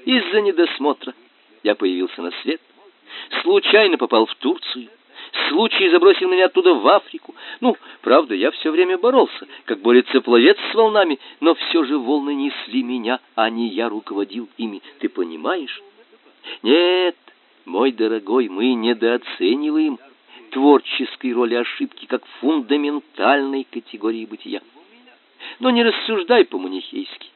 Из-за недосмотра я появился на свет, случайно попал в Турцию, Случай забросил меня оттуда в Африку. Ну, правда, я все время боролся, как борется пловец с волнами, но все же волны несли меня, а не я руководил ими. Ты понимаешь? Нет, мой дорогой, мы недооцениваем творческой роли ошибки как фундаментальной категории бытия. Но не рассуждай по-манихейски.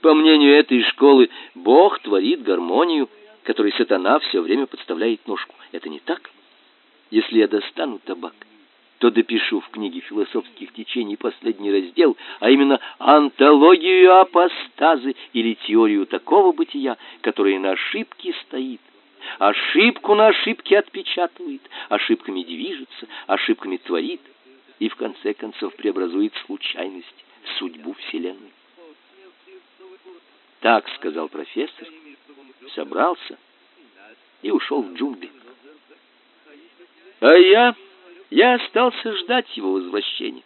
По мнению этой школы, Бог творит гармонию, которой сатана все время подставляет ножку. Это не так? Если я достану табак, то допишу в книге философских течений последний раздел, а именно антологию апостазы или теорию такого бытия, которое на ошибке стоит, ошибку на ошибке отпечатывает, ошибками движется, ошибками творит и в конце концов преобразует случайность судьбу Вселенной. Так сказал профессор, собрался и ушел в джунгли. А я... я остался ждать его возвращения,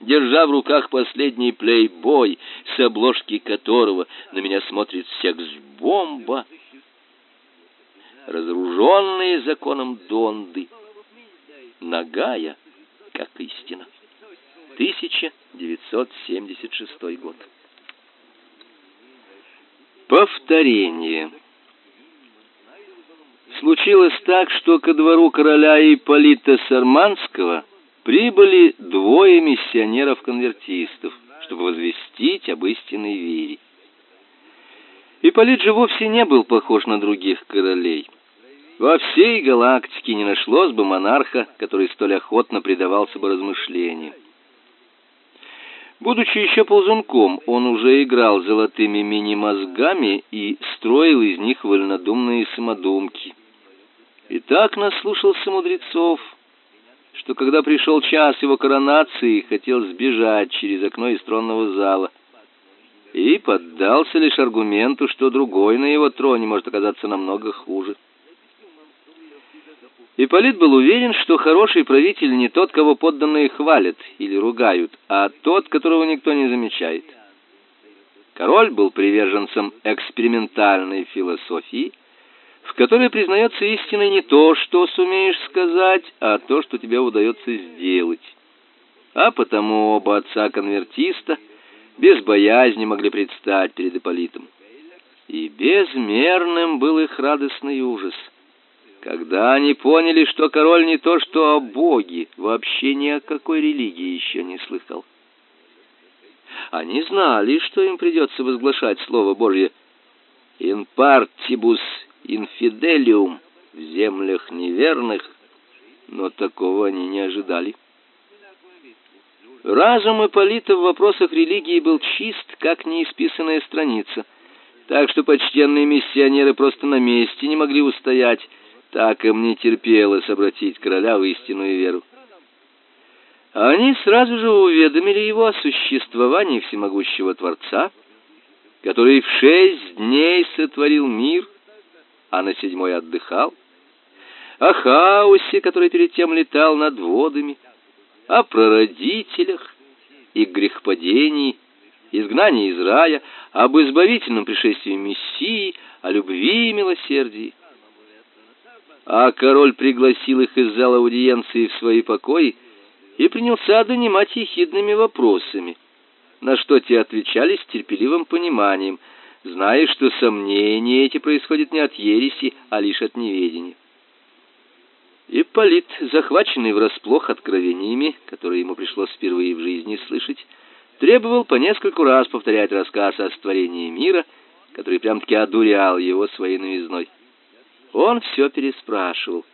держа в руках последний плейбой, с обложки которого на меня смотрит секс-бомба, разоруженные законом Донды, нагая, как истина. 1976 год. Повторение. Случилось так, что ко двору короля Ипполита Сарманского прибыли двое миссионеров-конвертистов, чтобы возвестить об истинной вере. Ипполит же вовсе не был похож на других королей. Во всей галактике не нашлось бы монарха, который столь охотно предавался бы размышлениям. Будучи еще ползунком, он уже играл золотыми мини-мозгами и строил из них вольнодумные самодумки. И так наслушался мудрецов, что когда пришел час его коронации, хотел сбежать через окно из тронного зала. И поддался лишь аргументу, что другой на его троне может оказаться намного хуже. Ипполит был уверен, что хороший правитель не тот, кого подданные хвалят или ругают, а тот, которого никто не замечает. Король был приверженцем экспериментальной философии, в которой признается истиной не то, что сумеешь сказать, а то, что тебе удается сделать. А потому оба отца-конвертиста без боязни могли предстать перед Ипполитом. И безмерным был их радостный ужас, Когда они поняли, что король не то что о боге, вообще ни о какой религии еще не слыхал. Они знали, что им придется возглашать слово Божье «in partibus infidelium» в землях неверных, но такого они не ожидали. Разум Ипполита в вопросах религии был чист, как неисписанная страница, так что почтенные миссионеры просто на месте не могли устоять, так им не терпелось обратить короля в истинную веру. Они сразу же уведомили его о существовании всемогущего Творца, который в шесть дней сотворил мир, а на седьмой отдыхал, о хаосе, который перед тем летал над водами, о прародителях и грехопадении, изгнании из рая, об избавительном пришествии Мессии, о любви и милосердии. А король пригласил их из зала аудиенции в свои покои и принялся донимать ехидными вопросами, на что те отвечали с терпеливым пониманием, зная, что сомнения эти происходят не от ереси, а лишь от неведения. Ипполит, захваченный врасплох откровениями, которые ему пришлось впервые в жизни слышать, требовал по нескольку раз повторять рассказ о створении мира, который прям-таки одурял его своей новизной. Он все переспрашивал.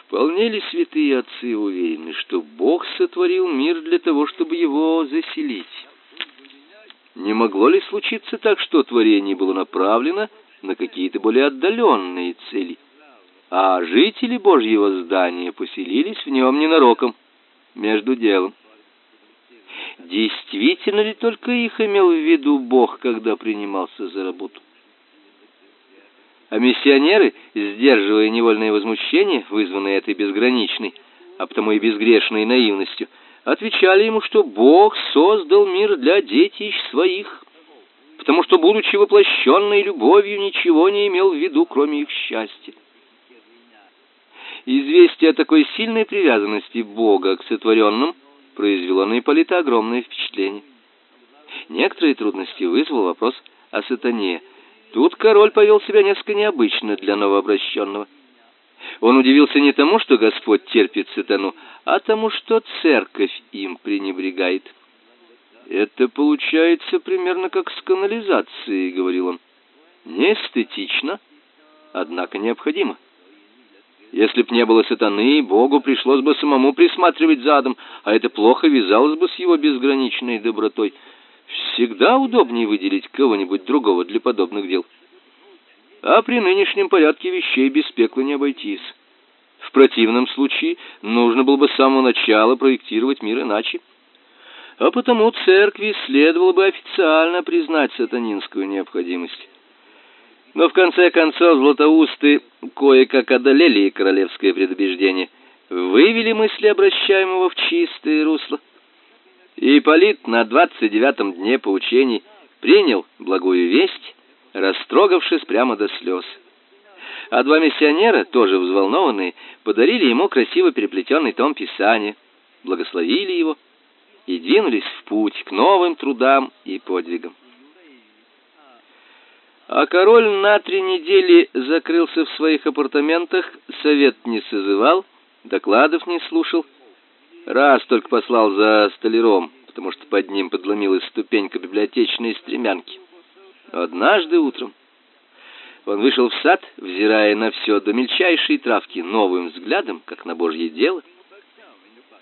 Вполне ли святые отцы уверены, что Бог сотворил мир для того, чтобы его заселить? Не могло ли случиться так, что творение было направлено на какие-то более отдаленные цели, а жители Божьего здания поселились в нем ненароком, между делом? Действительно ли только их имел в виду Бог, когда принимался за работу? А миссионеры, сдерживая невольное возмущение, вызванное этой безграничной, а потому и безгрешной наивностью, отвечали ему, что Бог создал мир для детей своих, потому что, будучи воплощенной любовью, ничего не имел в виду, кроме их счастья. Известие о такой сильной привязанности Бога к сотворенным произвело на Ипполита огромное впечатление. Некоторые трудности вызвал вопрос о сатане – Тут король повел себя несколько необычно для новообращенного. Он удивился не тому, что Господь терпит сатану, а тому, что церковь им пренебрегает. Это получается примерно как с канализацией, говорил он. Не эстетично, однако необходимо. Если б не было сатаны, Богу пришлось бы самому присматривать за адом, а это плохо вязалось бы с его безграничной добротой. Всегда удобнее выделить кого-нибудь другого для подобных дел. А при нынешнем порядке вещей без пекла не обойтись. В противном случае нужно было бы с самого начала проектировать мир иначе. А потому церкви следовало бы официально признать сатанинскую необходимость. Но в конце концов Златоусты кое-как одолели королевское предубеждение, вывели мысли обращаемого в чистое русло. Ипполит на двадцать девятом дне поучений принял благую весть, растрогавшись прямо до слез. А два миссионера, тоже взволнованные, подарили ему красиво переплетенный том Писания, благословили его и двинулись в путь к новым трудам и подвигам. А король на три недели закрылся в своих апартаментах, совет не созывал, докладов не слушал, Раз только послал за столяром, потому что под ним подломилась ступенька библиотечной стремянки. Однажды утром он вышел в сад, взирая на все до мельчайшей травки новым взглядом, как на божье дело.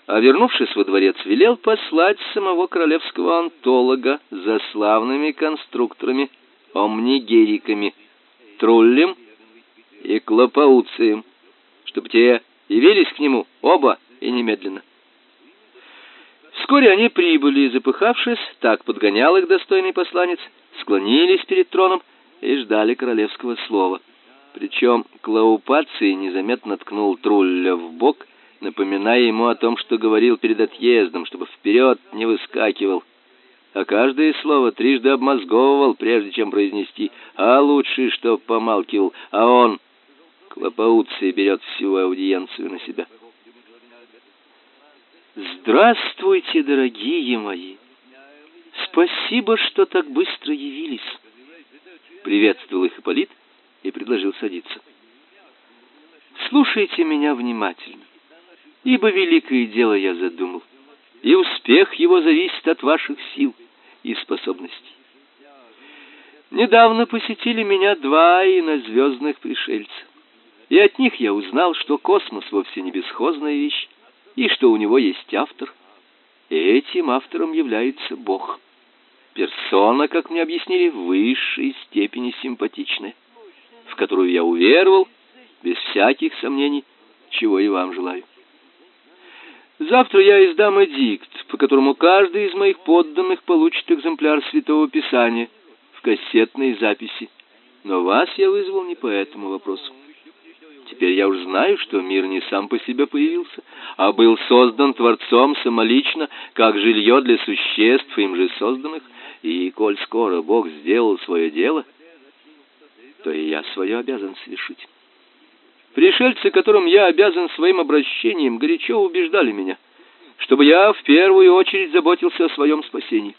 А вернувшись во дворец, велел послать самого королевского антолога за славными конструкторами, омнигериками, труллем и клопауцием, чтобы те явились к нему оба и немедленно. Вскоре они прибыли, запыхавшись, так подгонял их достойный посланец, склонились перед троном и ждали королевского слова. Причем Клаупаций незаметно ткнул Трулля в бок, напоминая ему о том, что говорил перед отъездом, чтобы вперед не выскакивал. А каждое слово трижды обмозговывал, прежде чем произнести, а лучше, чтоб помалкивал, а он, Клопауций, берет всю аудиенцию на себя. Здравствуйте, дорогие мои. Спасибо, что так быстро явились. Приветствовал их Ипполит и предложил садиться. Слушайте меня внимательно, ибо великое дело я задумал, и успех его зависит от ваших сил и способностей. Недавно посетили меня два инозвездных пришельца, и от них я узнал, что космос вовсе не бесхозная вещь, и что у него есть автор, этим автором является Бог. Персона, как мне объяснили, в высшей степени симпатичная, в которую я уверовал без всяких сомнений, чего и вам желаю. Завтра я издам эдикт, по которому каждый из моих подданных получит экземпляр Святого Писания в кассетной записи. Но вас я вызвал не по этому вопросу. Теперь я уж знаю, что мир не сам по себе появился, а был создан Творцом самолично, как жилье для существ, им же созданных. И коль скоро Бог сделал свое дело, то и я свое обязан совершить. Пришельцы, которым я обязан своим обращением, горячо убеждали меня, чтобы я в первую очередь заботился о своем спасении.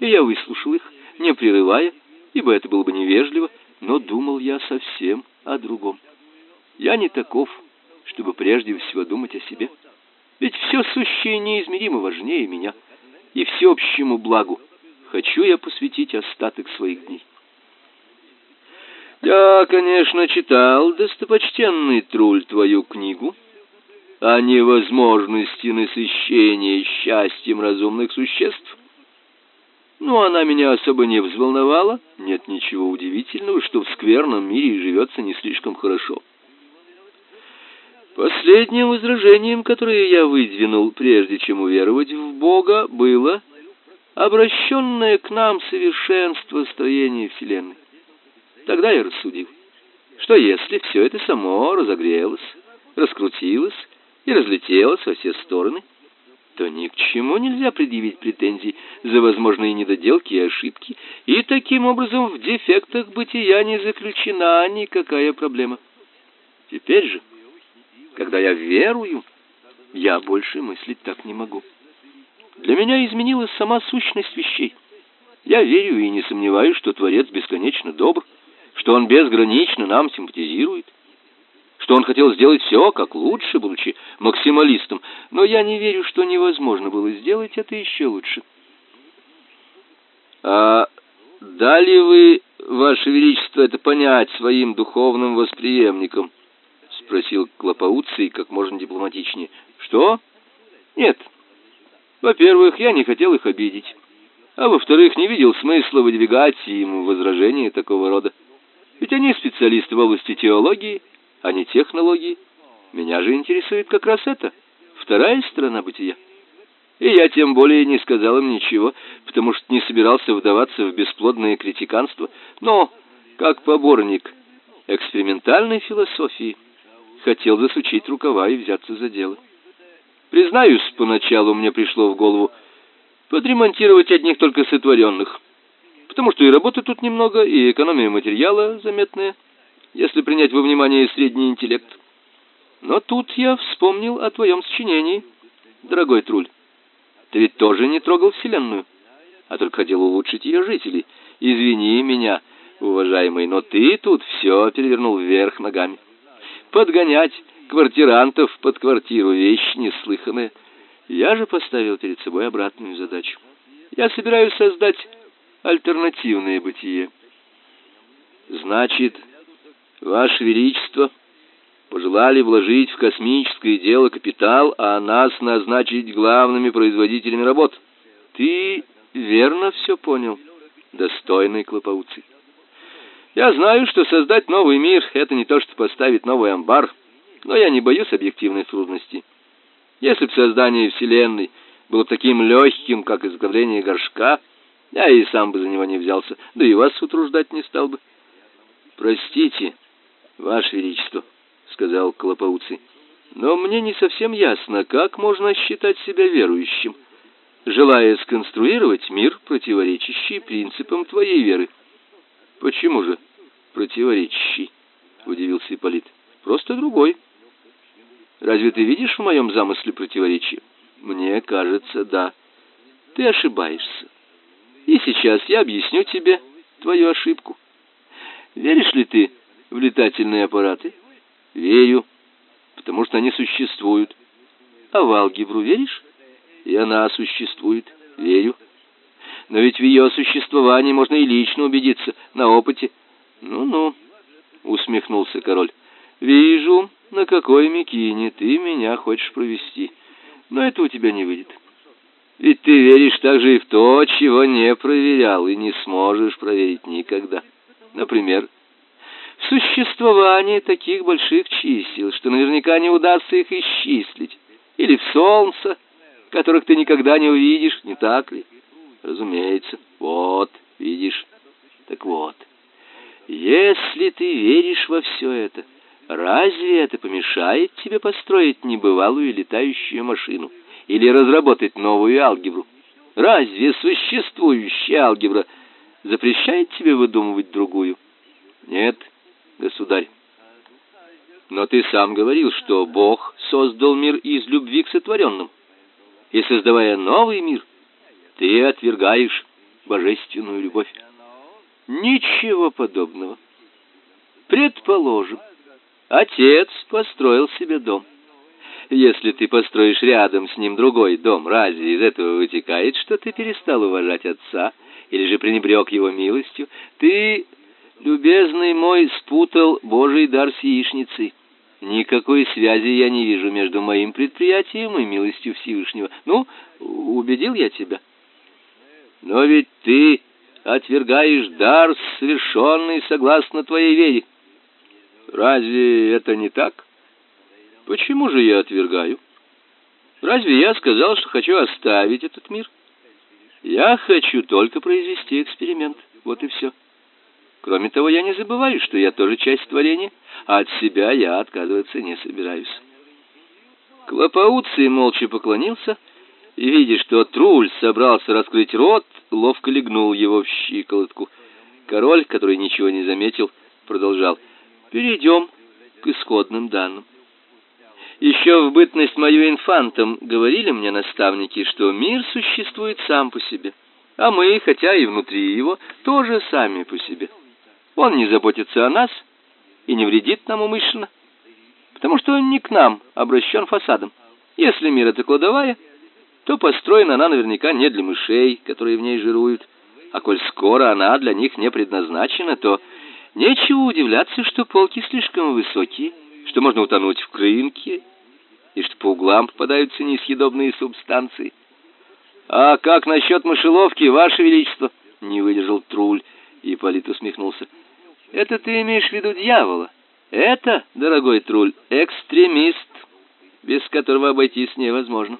И я выслушал их, не прерывая, ибо это было бы невежливо, но думал я совсем о другом. Я не таков, чтобы прежде всего думать о себе. Ведь все сущее неизмеримо важнее меня, и всеобщему благу хочу я посвятить остаток своих дней. Я, конечно, читал, достопочтенный Труль, твою книгу о невозможности насыщения счастьем разумных существ. Но она меня особо не взволновала. Нет ничего удивительного, что в скверном мире живется не слишком хорошо. Последним возражением, которое я выдвинул, прежде чем уверовать в Бога, было обращенное к нам совершенство строения Вселенной. Тогда я рассудил, что если все это само разогрелось, раскрутилось и разлетелось во все стороны, то ни к чему нельзя предъявить претензий за возможные недоделки и ошибки, и таким образом в дефектах бытия не заключена никакая проблема. Теперь же, когда я верую, я больше мыслить так не могу. Для меня изменилась сама сущность вещей. Я верю и не сомневаюсь, что Творец бесконечно добр, что он безгранично нам симпатизирует, что он хотел сделать все как лучше, будучи максималистом, но я не верю, что невозможно было сделать это еще лучше. А дали вы, ваше величество, это понять своим духовным восприемникам? Спросил Клопауций как можно дипломатичнее. Что? Нет. Во-первых, я не хотел их обидеть. А во-вторых, не видел смысла выдвигать им возражения такого рода. Ведь они специалисты в области теологии, а не технологии. Меня же интересует как раз это, вторая сторона бытия. И я тем более не сказал им ничего, потому что не собирался вдаваться в бесплодное критиканство, но, как поборник экспериментальной философии, хотел засучить рукава и взяться за дело. Признаюсь, поначалу мне пришло в голову подремонтировать одних только сотворенных потому что и работы тут немного, и экономия материала заметная, если принять во внимание средний интеллект. Но тут я вспомнил о твоем сочинении, дорогой Труль. Ты ведь тоже не трогал Вселенную, а только хотел улучшить ее жителей. Извини меня, уважаемый, но ты тут все перевернул вверх ногами. Подгонять квартирантов под квартиру — вещь неслыханная. Я же поставил перед собой обратную задачу. Я собираюсь создать альтернативное бытие. Значит, ваше величество пожелали вложить в космическое дело капитал, а нас назначить главными производителями работ. Ты верно все понял, достойный Клопауций. Я знаю, что создать новый мир это не то, что поставить новый амбар, но я не боюсь объективных трудностей. Если бы создание вселенной было таким легким, как изготовление горшка, я и сам бы за него не взялся, да и вас утруждать не стал бы. Простите, ваше величество, сказал Клопауций. Но мне не совсем ясно, как можно считать себя верующим, желая сконструировать мир, противоречащий принципам твоей веры. Почему же противоречащий? удивился Ипполит. Просто другой. Разве ты видишь в моем замысле противоречие? Мне кажется, да. Ты ошибаешься. И сейчас я объясню тебе твою ошибку. Веришь ли ты в летательные аппараты? Верю. потому что они существуют. А в алгебру веришь? И она существует. Верю. Но ведь в ее существовании можно и лично убедиться на опыте. Ну-ну, усмехнулся король. Вижу, на какой мякине ты меня хочешь провести. Но это у тебя не выйдет. Ведь ты веришь также и в то, чего не проверял и не сможешь проверить никогда. Например, в существование таких больших чисел, что наверняка не удастся их исчислить, или в солнце, которых ты никогда не увидишь, не так ли? Разумеется. Вот, видишь. Так вот. Если ты веришь во все это, разве это помешает тебе построить небывалую летающую машину или разработать новую алгебру? Разве существующая алгебра запрещает тебе выдумывать другую? Нет, государь. Но ты сам говорил, что Бог создал мир из любви к сотворенным. И создавая новый мир, ты отвергаешь божественную любовь. Ничего подобного. Предположим, отец построил себе дом. Если ты построишь рядом с ним другой дом, разве из этого вытекает, что ты перестал уважать отца или же пренебрег его милостью? Ты, любезный мой, спутал Божий дар с яичницей. Никакой связи я не вижу между моим предприятием и милостью Всевышнего. Ну, убедил я тебя. Но ведь ты отвергаешь дар, совершенный согласно твоей вере. Разве это не так? Почему же я отвергаю? Разве я сказал, что хочу оставить этот мир? Я хочу только произвести эксперимент. Вот и все. Кроме того, я не забываю, что я тоже часть творения, а от себя я отказываться не собираюсь. Клопауций молча поклонился видя, что Труль собрался раскрыть рот, ловко легнул его в щиколотку. Король, который ничего не заметил, продолжал. «Перейдем к исходным данным. Еще в бытность мою инфантом говорили мне наставники, что мир существует сам по себе, а мы, хотя и внутри его, тоже сами по себе». Он не заботится о нас и не вредит нам умышленно, потому что он не к нам обращен фасадом. Если мир это кладовая, то построена она наверняка не для мышей, которые в ней жируют, а коль скоро она для них не предназначена, то нечего удивляться, что полки слишком высокие, что можно утонуть в крынке, и что по углам попадаются несъедобные субстанции. А как насчет мышеловки, ваше величество? Не выдержал Труль, и Полит усмехнулся. Это ты имеешь в виду дьявола? Это, дорогой Труль, экстремист, без которого обойтись невозможно.